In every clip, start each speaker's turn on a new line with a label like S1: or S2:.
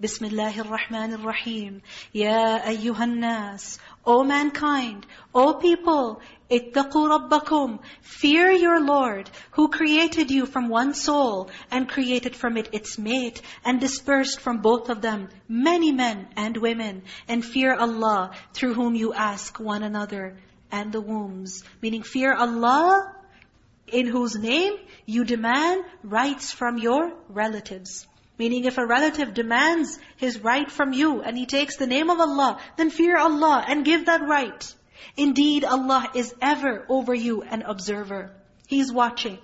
S1: بسم الله الرحمن الرحيم يا أيها الناس O mankind, O people, اتقوا ربكم Fear your Lord, who created you from one soul and created from it its mate and dispersed from both of them many men and women. And fear Allah, through whom you ask one another and the wombs. Meaning fear Allah, in whose name you demand rights from your relatives. Meaning if a relative demands his right from you and he takes the name of Allah, then fear Allah and give that right. Indeed, Allah is ever over you an observer. He is watching.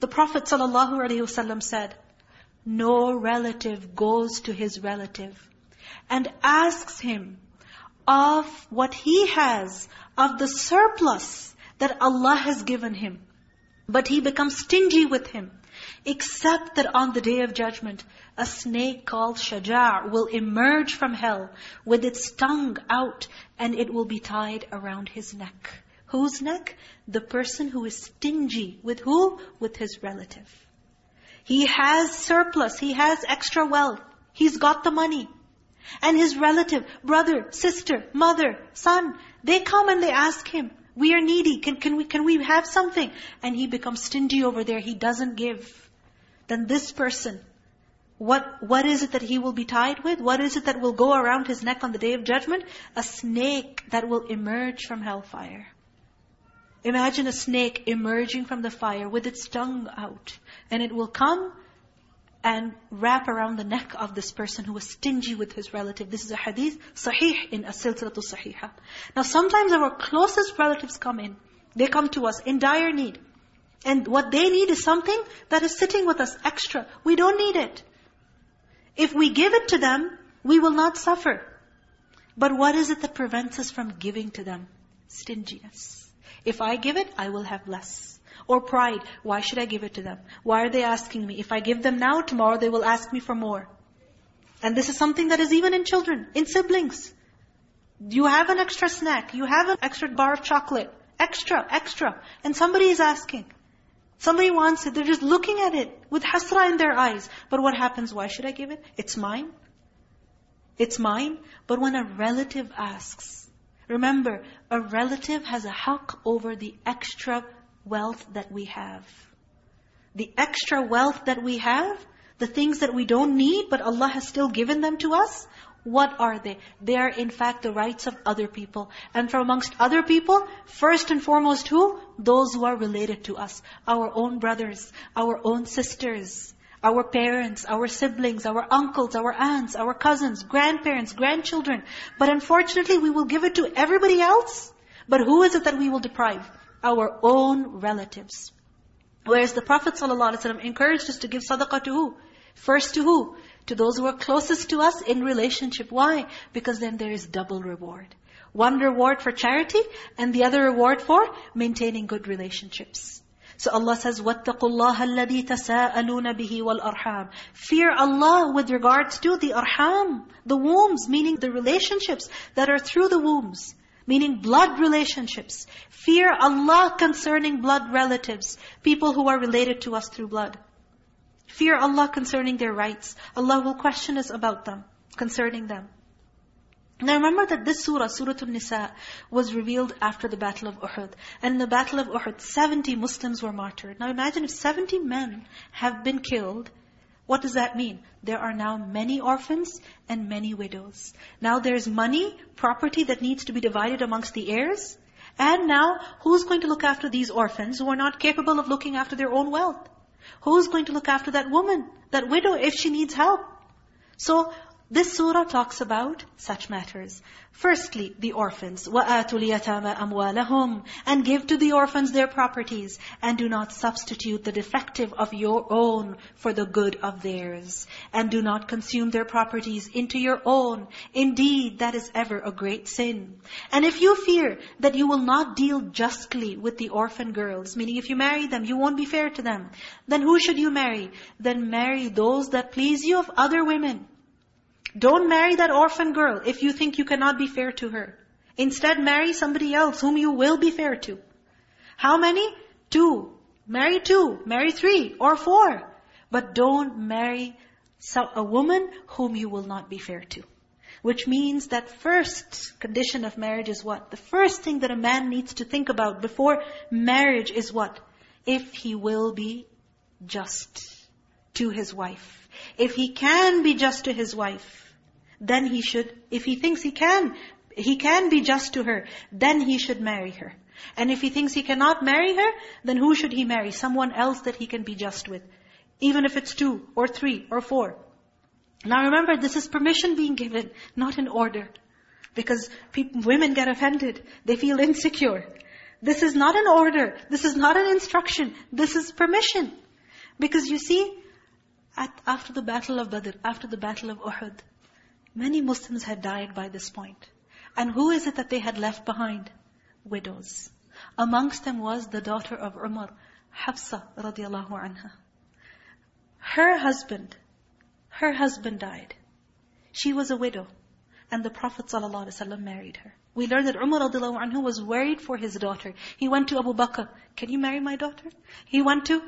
S1: The Prophet ﷺ said, No relative goes to his relative and asks him of what he has, of the surplus that Allah has given him. But he becomes stingy with him. Except that on the Day of Judgment, a snake called Shuja will emerge from hell with its tongue out and it will be tied around his neck. Whose neck? The person who is stingy. With who? With his relative. He has surplus. He has extra wealth. He's got the money. And his relative, brother, sister, mother, son, they come and they ask him, we are needy, can, can, we, can we have something? And he becomes stingy over there, he doesn't give. Then this person, what, what is it that he will be tied with? What is it that will go around his neck on the Day of Judgment? A snake that will emerge from hellfire. Imagine a snake emerging from the fire with its tongue out. And it will come and wrap around the neck of this person who was stingy with his relative. This is a hadith, sahih in as-silsilatu sahiha. Now sometimes our closest relatives come in. They come to us in dire need. And what they need is something that is sitting with us extra. We don't need it. If we give it to them, we will not suffer. But what is it that prevents us from giving to them? Stinginess. If I give it, I will have less. Or pride. Why should I give it to them? Why are they asking me? If I give them now, tomorrow they will ask me for more. And this is something that is even in children, in siblings. You have an extra snack. You have an extra bar of chocolate. Extra, extra. And somebody is asking. Somebody wants it. They're just looking at it with hasra in their eyes. But what happens? Why should I give it? It's mine. It's mine. But when a relative asks, remember, a relative has a haqq over the extra wealth that we have. The extra wealth that we have, the things that we don't need, but Allah has still given them to us, what are they? They are in fact the rights of other people. And from amongst other people, first and foremost who? Those who are related to us. Our own brothers, our own sisters, our parents, our siblings, our uncles, our aunts, our cousins, grandparents, grandchildren. But unfortunately, we will give it to everybody else. But who is it that we will deprive? Our own relatives. Whereas the Prophet ﷺ encouraged us to give sadaqah to who? First to who? to those who are closest to us in relationship. Why? Because then there is double reward. One reward for charity and the other reward for maintaining good relationships. So Allah says, وَاتَّقُوا اللَّهَ الَّذِي تَسَاءَلُونَ بِهِ وَالْأَرْحَامِ Fear Allah with regards to the arham, the wombs, meaning the relationships that are through the wombs, meaning blood relationships. Fear Allah concerning blood relatives, people who are related to us through blood. Fear Allah concerning their rights. Allah will question us about them, concerning them. Now remember that this surah, Surah An-Nisa, was revealed after the Battle of Uhud. And in the Battle of Uhud, 70 Muslims were martyred. Now imagine if 70 men have been killed, what does that mean? There are now many orphans and many widows. Now there's money, property that needs to be divided amongst the heirs. And now, who's going to look after these orphans who are not capable of looking after their own wealth? Who's going to look after that woman, that widow, if she needs help? So, this surah talks about such matters. Firstly, the orphans. وَآتُوا الْيَتَامَ أَمْوَالَهُمْ And give to the orphans their properties. And do not substitute the defective of your own for the good of theirs. And do not consume their properties into your own. Indeed, that is ever a great sin. And if you fear that you will not deal justly with the orphan girls, meaning if you marry them, you won't be fair to them, then who should you marry? Then marry those that please you of other women Don't marry that orphan girl if you think you cannot be fair to her. Instead, marry somebody else whom you will be fair to. How many? Two. Marry two, marry three, or four. But don't marry a woman whom you will not be fair to. Which means that first condition of marriage is what? The first thing that a man needs to think about before marriage is what? If he will be just to his wife. If he can be just to his wife, then he should, if he thinks he can, he can be just to her, then he should marry her. And if he thinks he cannot marry her, then who should he marry? Someone else that he can be just with. Even if it's two, or three, or four. Now remember, this is permission being given, not an order. Because people, women get offended. They feel insecure. This is not an order. This is not an instruction. This is permission. Because you see, at, after the battle of Badr, after the battle of Uhud, many Muslims had died by this point. And who is it that they had left behind? Widows. Amongst them was the daughter of Umar, Hafsa radiallahu anha. Her husband, her husband died. She was a widow. And the Prophet ﷺ married her. We learned that Umar radiallahu anhu was worried for his daughter. He went to Abu Bakr, can you marry my daughter? He went to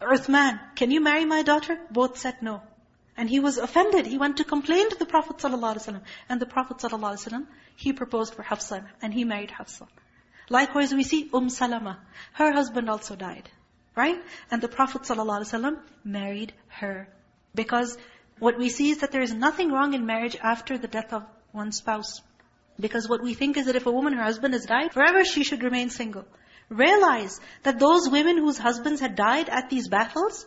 S1: Uthman, can you marry my daughter? Both said no. And he was offended. He went to complain to the Prophet ﷺ. And the Prophet ﷺ, he proposed for Hafsa. And he married Hafsa. Likewise, we see Umm Salama. Her husband also died. Right? And the Prophet ﷺ married her. Because what we see is that there is nothing wrong in marriage after the death of one spouse. Because what we think is that if a woman, her husband has died, forever she should remain single. Realize that those women whose husbands had died at these battles,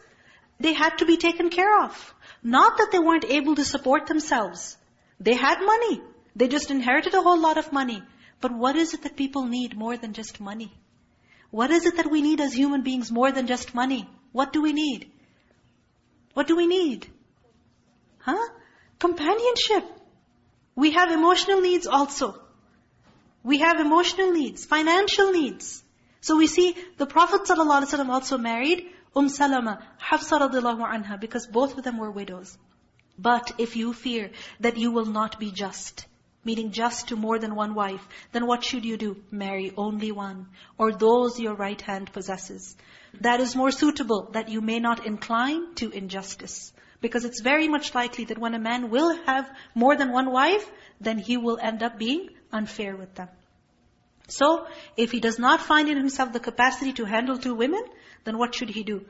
S1: they had to be taken care of. Not that they weren't able to support themselves. They had money. They just inherited a whole lot of money. But what is it that people need more than just money? What is it that we need as human beings more than just money? What do we need? What do we need? Huh? Companionship. We have emotional needs also. We have emotional needs, financial needs. So we see the Prophet ﷺ also married Umm Salama, Hafsa radiallahu anha, because both of them were widows. But if you fear that you will not be just, meaning just to more than one wife, then what should you do? Marry only one, or those your right hand possesses. That is more suitable, that you may not incline to injustice. Because it's very much likely that when a man will have more than one wife, then he will end up being unfair with them. So, if he does not find in himself the capacity to handle two women, then what should he do?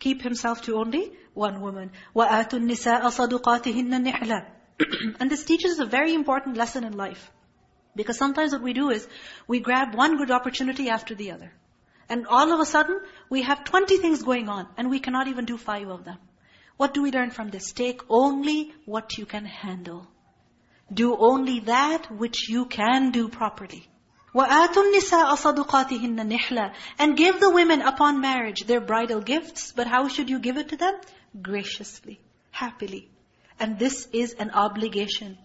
S1: Keep himself to only one woman. وَآتُوا النِّسَاءَ صَدُقَاتِهِنَّ نِحْلًا And this teaches a very important lesson in life. Because sometimes what we do is, we grab one good opportunity after the other. And all of a sudden, we have 20 things going on, and we cannot even do five of them. What do we learn from this? Take only what you can handle. Do only that which you can do properly. وَآتُوا النِّسَاءَ صَدُقَاتِهِنَّ نِحْلًا And give the women upon marriage their bridal gifts. But how should you give it to them? Graciously, happily. And this is an obligation.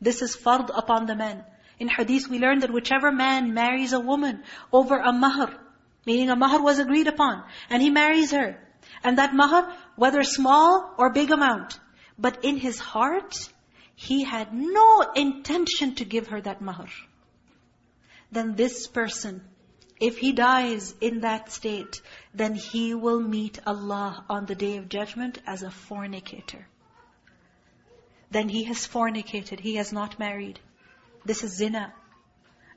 S1: This is fard upon the men. In hadith we learn that whichever man marries a woman over a mahar, meaning a mahar was agreed upon, and he marries her, and that mahar, whether small or big amount, but in his heart, he had no intention to give her that mahar. Then this person, if he dies in that state, then he will meet Allah on the Day of Judgment as a fornicator. Then he has fornicated, he has not married. This is zina.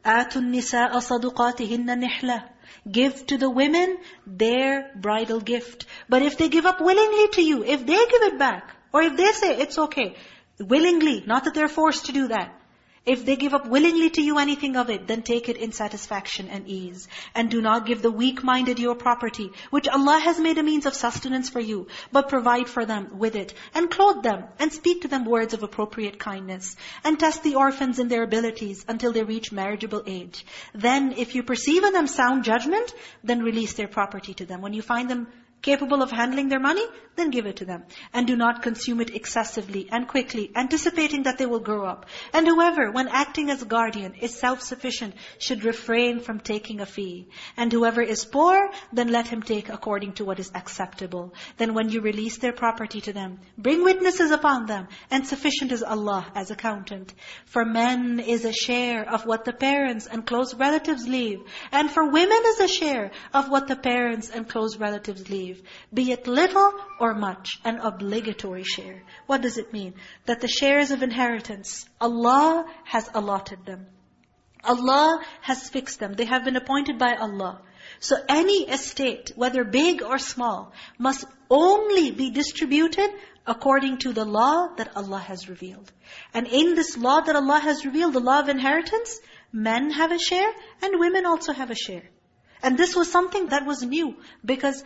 S1: آتُوا النِّسَاءَ صَدُقَاتِهِنَّ نِحْلَةً Give to the women their bridal gift. But if they give up willingly to you, if they give it back, or if they say, it's okay, willingly, not that they're forced to do that, if they give up willingly to you anything of it, then take it in satisfaction and ease. And do not give the weak-minded your property, which Allah has made a means of sustenance for you, but provide for them with it. And clothe them, and speak to them words of appropriate kindness. And test the orphans in their abilities until they reach marriageable age. Then, if you perceive in them sound judgment, then release their property to them. When you find them capable of handling their money, then give it to them. And do not consume it excessively and quickly, anticipating that they will grow up. And whoever, when acting as guardian, is self-sufficient, should refrain from taking a fee. And whoever is poor, then let him take according to what is acceptable. Then when you release their property to them, bring witnesses upon them, and sufficient is Allah as accountant. For men is a share of what the parents and close relatives leave, and for women is a share of what the parents and close relatives leave. Be it little or much, an obligatory share. What does it mean? That the shares of inheritance, Allah has allotted them. Allah has fixed them. They have been appointed by Allah. So any estate, whether big or small, must only be distributed according to the law that Allah has revealed. And in this law that Allah has revealed, the law of inheritance, men have a share and women also have a share. And this was something that was new because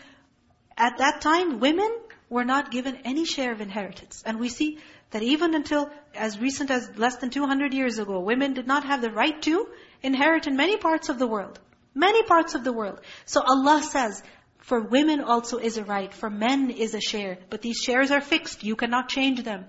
S1: at that time, women were not given any share of inheritance. And we see that even until as recent as less than 200 years ago, women did not have the right to inherit in many parts of the world. Many parts of the world. So Allah says, for women also is a right, for men is a share. But these shares are fixed, you cannot change them.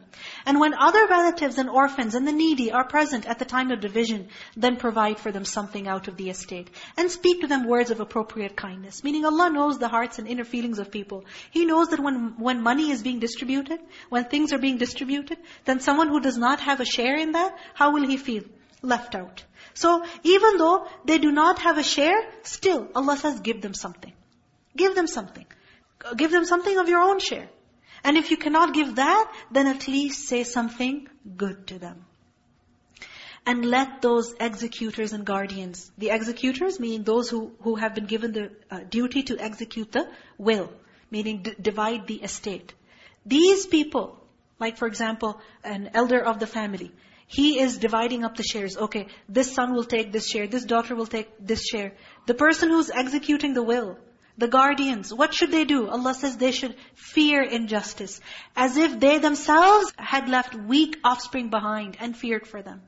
S1: And when other relatives and orphans and the needy are present at the time of division, then provide for them something out of the estate. And speak to them words of appropriate kindness. Meaning Allah knows the hearts and inner feelings of people. He knows that when, when money is being distributed, when things are being distributed, then someone who does not have a share in that, how will he feel? Left out. So even though they do not have a share, still Allah says give them something. Give them something. Give them something of your own share. And if you cannot give that, then at least say something good to them. And let those executors and guardians, the executors meaning those who, who have been given the uh, duty to execute the will, meaning divide the estate. These people, like for example, an elder of the family, he is dividing up the shares. Okay, this son will take this share, this daughter will take this share. The person who's executing the will, the guardians, what should they do? Allah says they should fear injustice. As if they themselves had left weak offspring behind and feared for them.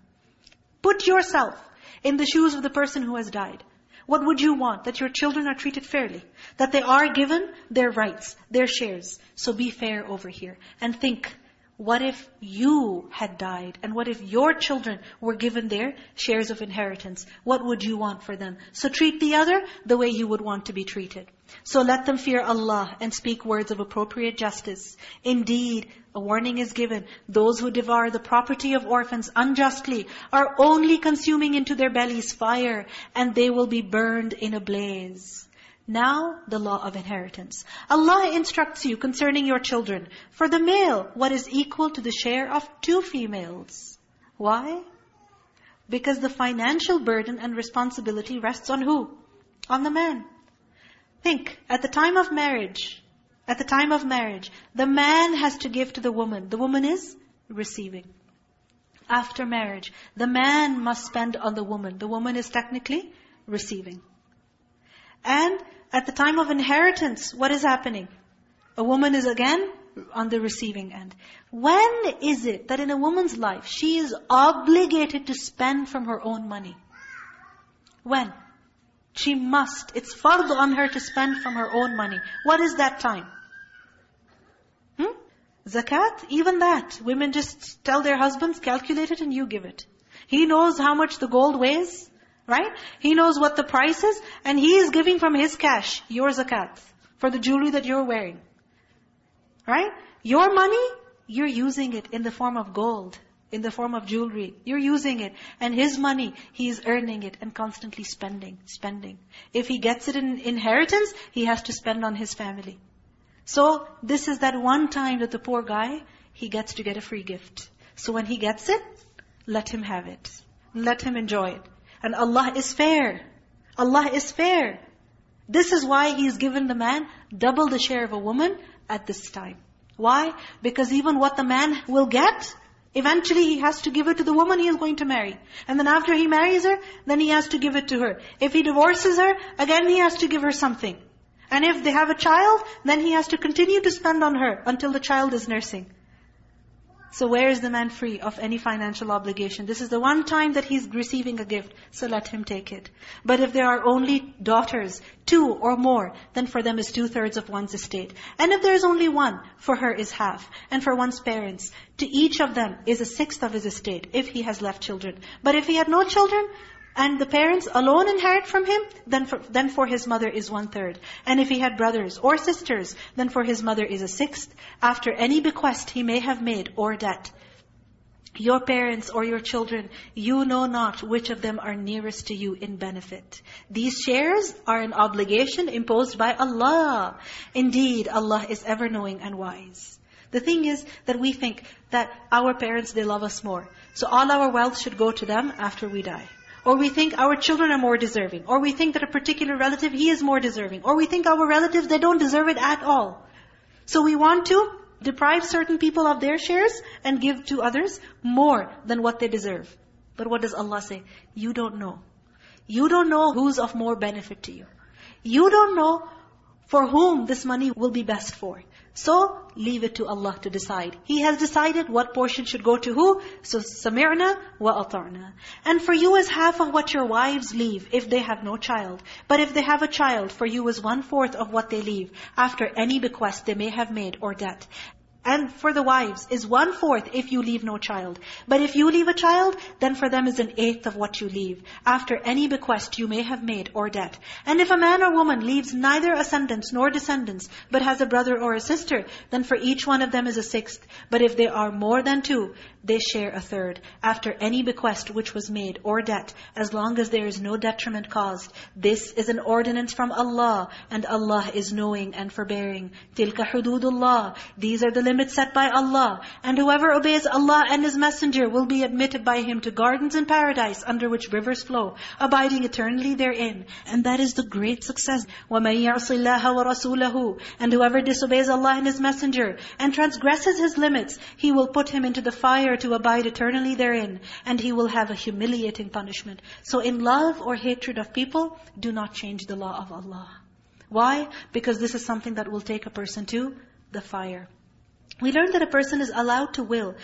S1: Put yourself in the shoes of the person who has died. What would you want? That your children are treated fairly. That they are given their rights, their shares. So be fair over here. And think, what if you had died? And what if your children were given their shares of inheritance? What would you want for them? So treat the other the way you would want to be treated. So let them fear Allah and speak words of appropriate justice. Indeed, a warning is given. Those who devour the property of orphans unjustly are only consuming into their bellies fire, and they will be burned in a blaze. Now, the law of inheritance. Allah instructs you concerning your children. For the male, what is equal to the share of two females. Why? Because the financial burden and responsibility rests on who? On the man. Think, at the time of marriage, at the time of marriage, the man has to give to the woman. The woman is receiving. After marriage, the man must spend on the woman. The woman is technically receiving. And at the time of inheritance, what is happening? A woman is again on the receiving end. When is it that in a woman's life, she is obligated to spend from her own money? When? She must. It's fard on her to spend from her own money. What is that time? Hmm? Zakat? Even that. Women just tell their husbands, calculate it and you give it. He knows how much the gold weighs. Right? He knows what the price is and he is giving from his cash, your zakat, for the jewelry that you're wearing. Right? Your money, you're using it in the form of gold, in the form of jewelry. You're using it. And his money, he is earning it and constantly spending, spending. If he gets it in inheritance, he has to spend on his family. So, this is that one time that the poor guy, he gets to get a free gift. So when he gets it, let him have it. Let him enjoy it. And Allah is fair. Allah is fair. This is why He's given the man double the share of a woman at this time. Why? Because even what the man will get, eventually he has to give it to the woman he is going to marry. And then after he marries her, then he has to give it to her. If he divorces her, again he has to give her something. And if they have a child, then he has to continue to spend on her until the child is nursing. So where is the man free of any financial obligation? This is the one time that he's receiving a gift, so let him take it. But if there are only daughters, two or more, then for them is two-thirds of one's estate. And if there is only one, for her is half. And for one's parents, to each of them is a sixth of his estate, if he has left children. But if he had no children, and the parents alone inherit from him, then for, then for his mother is one-third. And if he had brothers or sisters, then for his mother is a sixth, after any bequest he may have made or debt. Your parents or your children, you know not which of them are nearest to you in benefit. These shares are an obligation imposed by Allah. Indeed, Allah is ever-knowing and wise. The thing is that we think that our parents, they love us more. So all our wealth should go to them after we die. Or we think our children are more deserving. Or we think that a particular relative, he is more deserving. Or we think our relatives, they don't deserve it at all. So we want to deprive certain people of their shares and give to others more than what they deserve. But what does Allah say? You don't know. You don't know who's of more benefit to you. You don't know for whom this money will be best for. So, leave it to Allah to decide. He has decided what portion should go to who. So, سَمِعْنَا وَأَطَعْنَا And for you is half of what your wives leave if they have no child. But if they have a child, for you is one-fourth of what they leave after any bequest they may have made or debt. And for the wives is one-fourth if you leave no child. But if you leave a child, then for them is an eighth of what you leave, after any bequest you may have made or debt. And if a man or woman leaves neither ascendants nor descendants, but has a brother or a sister, then for each one of them is a sixth. But if they are more than two, they share a third, after any bequest which was made or debt, as long as there is no detriment caused. This is an ordinance from Allah, and Allah is knowing and forbearing. تِلْكَ حُدُودُ اللَّهِ These are the limits set by Allah. And whoever obeys Allah and His Messenger will be admitted by Him to gardens in paradise under which rivers flow, abiding eternally therein. And that is the great success. وَمَن يَعْصِ اللَّهَ وَرَسُولَهُ And whoever disobeys Allah and His Messenger and transgresses His limits, He will put him into the fire to abide eternally therein, and he will have a humiliating punishment. So in love or hatred of people, do not change the law of Allah. Why? Because this is something that will take a person to the fire. We learned that a person is allowed to will,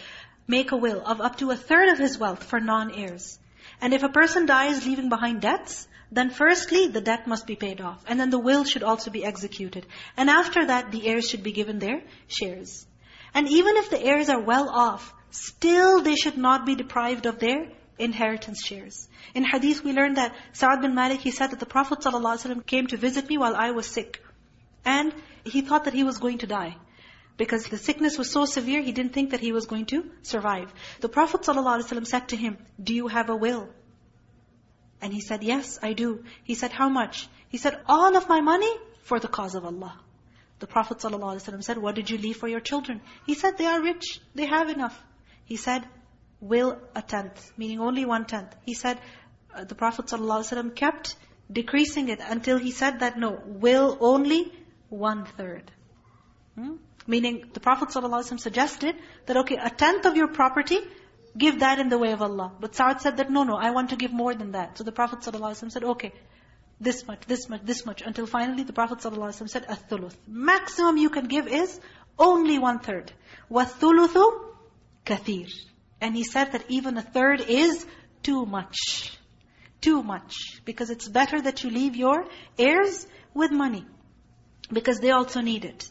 S1: make a will of up to a third of his wealth for non-heirs. And if a person dies leaving behind debts, then firstly, the debt must be paid off. And then the will should also be executed. And after that, the heirs should be given their shares. And even if the heirs are well off, still they should not be deprived of their inheritance shares. In hadith we learned that Sa'ad bin Malik, he said that the Prophet ﷺ came to visit me while I was sick. And he thought that he was going to die. Because the sickness was so severe, he didn't think that he was going to survive. The Prophet ﷺ said to him, do you have a will? And he said, yes, I do. He said, how much? He said, all of my money for the cause of Allah. The Prophet ﷺ said, what did you leave for your children? He said, they are rich. They have enough. He said, will a tenth, meaning only one tenth. He said, uh, the Prophet ﷺ kept decreasing it until he said that no, will only one third. Hmm? Meaning the Prophet ﷺ suggested that okay, a tenth of your property, give that in the way of Allah. But Sa'ad said that no, no, I want to give more than that. So the Prophet ﷺ said, okay, this much, this much, this much. Until finally the Prophet ﷺ said, a Maximum you can give is only one third. وَالثُّلُثُ kathir. And he said that even a third is too much. Too much. Because it's better that you leave your heirs with money. Because they also need it.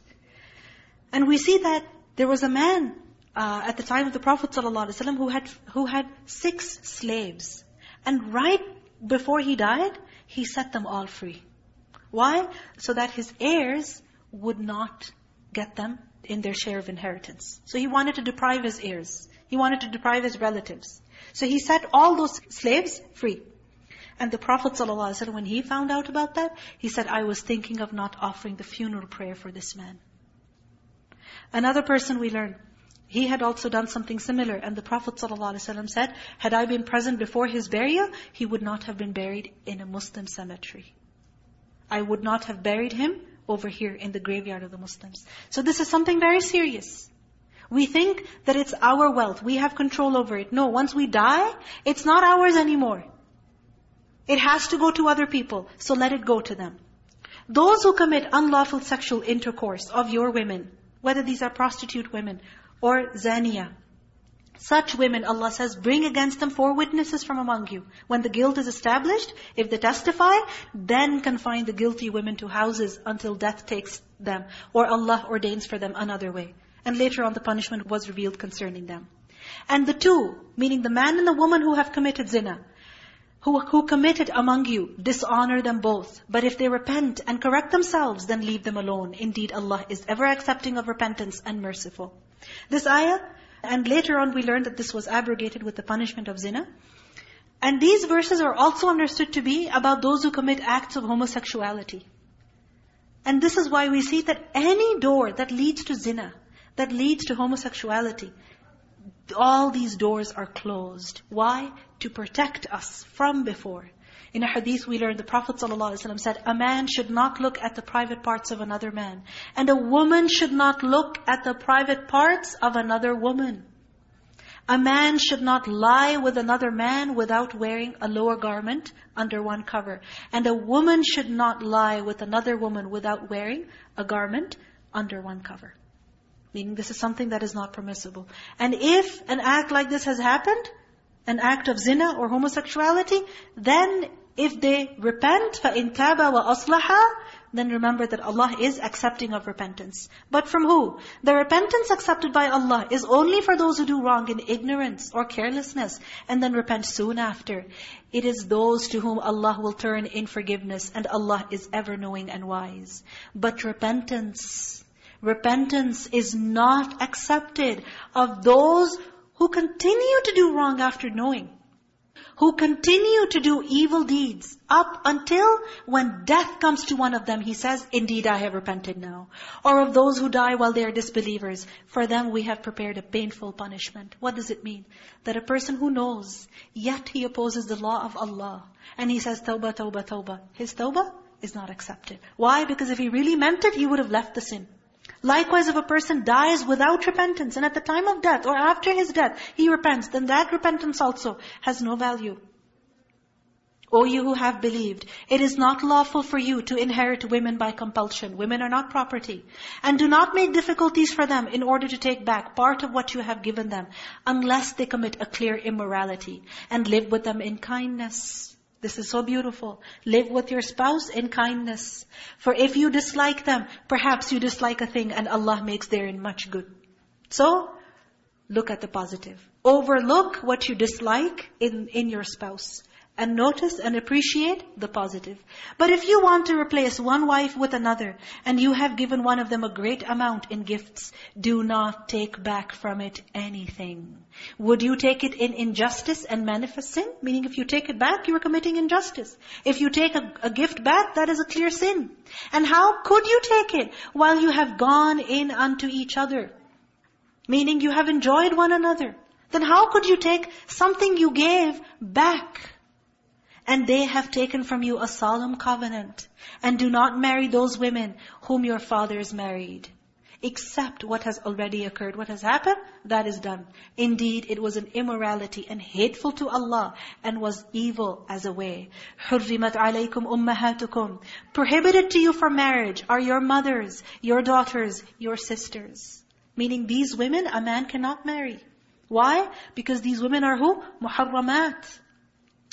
S1: And we see that there was a man uh, at the time of the Prophet ﷺ who had, who had six slaves. And right before he died, he set them all free. Why? So that his heirs would not get them in their share of inheritance. So he wanted to deprive his heirs. He wanted to deprive his relatives. So he set all those slaves free. And the Prophet ﷺ, when he found out about that, he said, I was thinking of not offering the funeral prayer for this man. Another person we learned, he had also done something similar. And the Prophet ﷺ said, had I been present before his burial, he would not have been buried in a Muslim cemetery. I would not have buried him over here in the graveyard of the Muslims. So this is something very serious. We think that it's our wealth. We have control over it. No, once we die, it's not ours anymore. It has to go to other people. So let it go to them. Those who commit unlawful sexual intercourse of your women, whether these are prostitute women or zania, Such women, Allah says, bring against them four witnesses from among you. When the guilt is established, if they testify, then confine the guilty women to houses until death takes them, or Allah ordains for them another way. And later on the punishment was revealed concerning them. And the two, meaning the man and the woman who have committed zina, who, who committed among you, dishonor them both. But if they repent and correct themselves, then leave them alone. Indeed, Allah is ever accepting of repentance and merciful. This ayah, and later on we learned that this was abrogated with the punishment of zina. And these verses are also understood to be about those who commit acts of homosexuality. And this is why we see that any door that leads to zina, that leads to homosexuality, all these doors are closed. Why? To protect us from before. In a hadith we learned the Prophet ﷺ said, a man should not look at the private parts of another man. And a woman should not look at the private parts of another woman. A man should not lie with another man without wearing a lower garment under one cover. And a woman should not lie with another woman without wearing a garment under one cover. Meaning this is something that is not permissible. And if an act like this has happened, an act of zina or homosexuality, then if they repent, فَإِن تَابَ وَأَصْلَحَا Then remember that Allah is accepting of repentance. But from who? The repentance accepted by Allah is only for those who do wrong in ignorance or carelessness, and then repent soon after. It is those to whom Allah will turn in forgiveness, and Allah is ever knowing and wise. But repentance Repentance is not accepted of those who continue to do wrong after knowing. Who continue to do evil deeds up until when death comes to one of them, he says, Indeed, I have repented now. Or of those who die while they are disbelievers, for them we have prepared a painful punishment. What does it mean? That a person who knows, yet he opposes the law of Allah, and he says, Tawbah, Tawbah, Tawbah. His Tawbah is not accepted. Why? Because if he really meant it, he would have left the sin. Likewise, if a person dies without repentance, and at the time of death or after his death, he repents, then that repentance also has no value. O you who have believed, it is not lawful for you to inherit women by compulsion. Women are not property. And do not make difficulties for them in order to take back part of what you have given them, unless they commit a clear immorality, and live with them in kindness. This is so beautiful. Live with your spouse in kindness. For if you dislike them, perhaps you dislike a thing and Allah makes therein much good. So, look at the positive. Overlook what you dislike in, in your spouse and notice and appreciate the positive. But if you want to replace one wife with another, and you have given one of them a great amount in gifts, do not take back from it anything. Would you take it in injustice and manifest sin? Meaning if you take it back, you are committing injustice. If you take a, a gift back, that is a clear sin. And how could you take it while you have gone in unto each other? Meaning you have enjoyed one another. Then how could you take something you gave back? And they have taken from you a solemn covenant. And do not marry those women whom your fathers married. Except what has already occurred. What has happened, that is done. Indeed, it was an immorality and hateful to Allah and was evil as a way. حُرِّمَتْ عَلَيْكُمْ أُمَّهَاتُكُمْ Prohibited to you for marriage are your mothers, your daughters, your sisters. Meaning these women, a man cannot marry. Why? Because these women are who? Muharramat.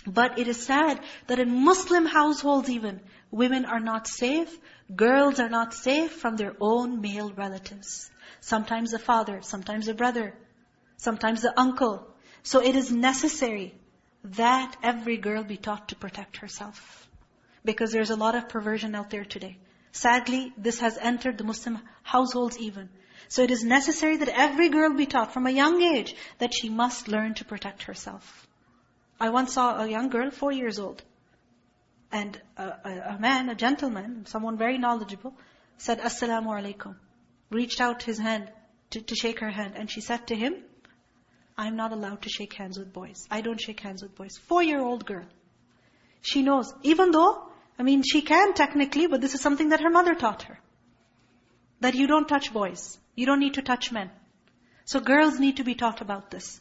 S1: But it is sad that in Muslim households even, women are not safe, girls are not safe from their own male relatives. Sometimes the father, sometimes the brother, sometimes the uncle. So it is necessary that every girl be taught to protect herself. Because there's a lot of perversion out there today. Sadly, this has entered the Muslim households even. So it is necessary that every girl be taught from a young age that she must learn to protect herself. I once saw a young girl, four years old. And a, a, a man, a gentleman, someone very knowledgeable, said, Assalamu alaikum. Reached out his hand to, to shake her hand. And she said to him, I'm not allowed to shake hands with boys. I don't shake hands with boys. Four-year-old girl. She knows, even though, I mean, she can technically, but this is something that her mother taught her. That you don't touch boys. You don't need to touch men. So girls need to be taught about this.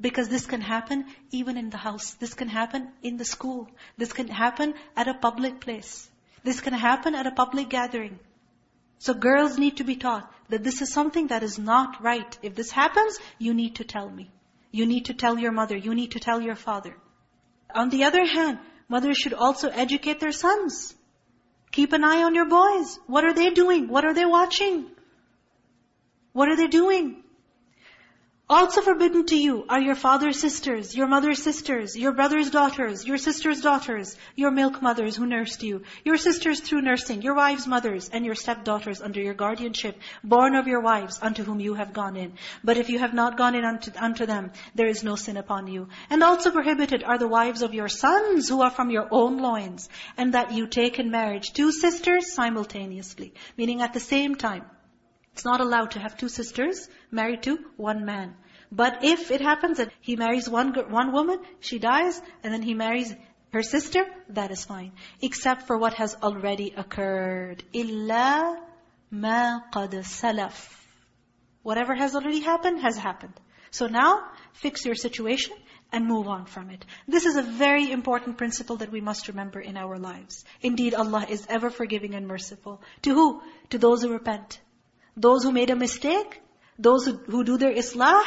S1: Because this can happen even in the house. This can happen in the school. This can happen at a public place. This can happen at a public gathering. So girls need to be taught that this is something that is not right. If this happens, you need to tell me. You need to tell your mother. You need to tell your father. On the other hand, mothers should also educate their sons. Keep an eye on your boys. What are they doing? What are they watching? What are they doing? Also forbidden to you are your father's sisters, your mother's sisters, your brother's daughters, your sister's daughters, your milk mothers who nursed you, your sisters through nursing, your wives' mothers, and your stepdaughters under your guardianship, born of your wives, unto whom you have gone in. But if you have not gone in unto, unto them, there is no sin upon you. And also prohibited are the wives of your sons who are from your own loins, and that you take in marriage two sisters simultaneously, meaning at the same time. It's not allowed to have two sisters married to one man. But if it happens that he marries one one woman, she dies, and then he marries her sister, that is fine. Except for what has already occurred. إِلَّا مَا قَدْ سَلَفْ Whatever has already happened, has happened. So now, fix your situation and move on from it. This is a very important principle that we must remember in our lives. Indeed, Allah is ever forgiving and merciful. To who? To those who repent. Those who made a mistake, those who, do their islah,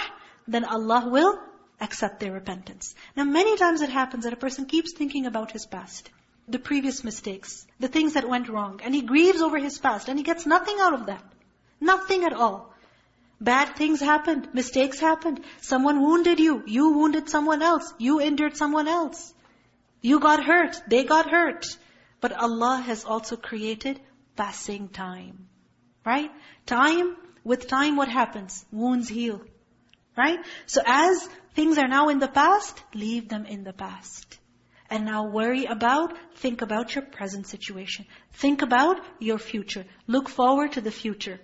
S1: then Allah will accept their repentance. Now many times it happens that a person keeps thinking about his past, the previous mistakes, the things that went wrong, and he grieves over his past, and he gets nothing out of that. Nothing at all. Bad things happened, mistakes happened, someone wounded you, you wounded someone else, you injured someone else. You got hurt, they got hurt. But Allah has also created passing time. Right? Time, with time what happens? Wounds heal. Right? So as things are now in the past, leave them in the past. And now worry about, think about your present situation. Think about your future. Look forward to the future.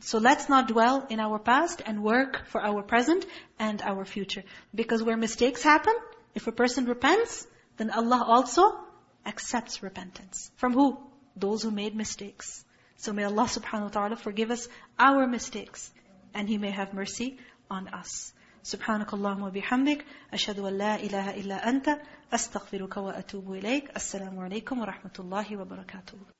S1: So let's not dwell in our past and work for our present and our future. Because where mistakes happen, if a person repents, then Allah also accepts repentance. From who? Those who made mistakes. So may Allah subhanahu wa ta'ala forgive us our mistakes. And He may have mercy on us. سبحانك اللهم وبحمدك أشهد أن لا إله إلا أنت أستغفرك وأتوب إليك السلام عليكم ورحمة الله وبركاته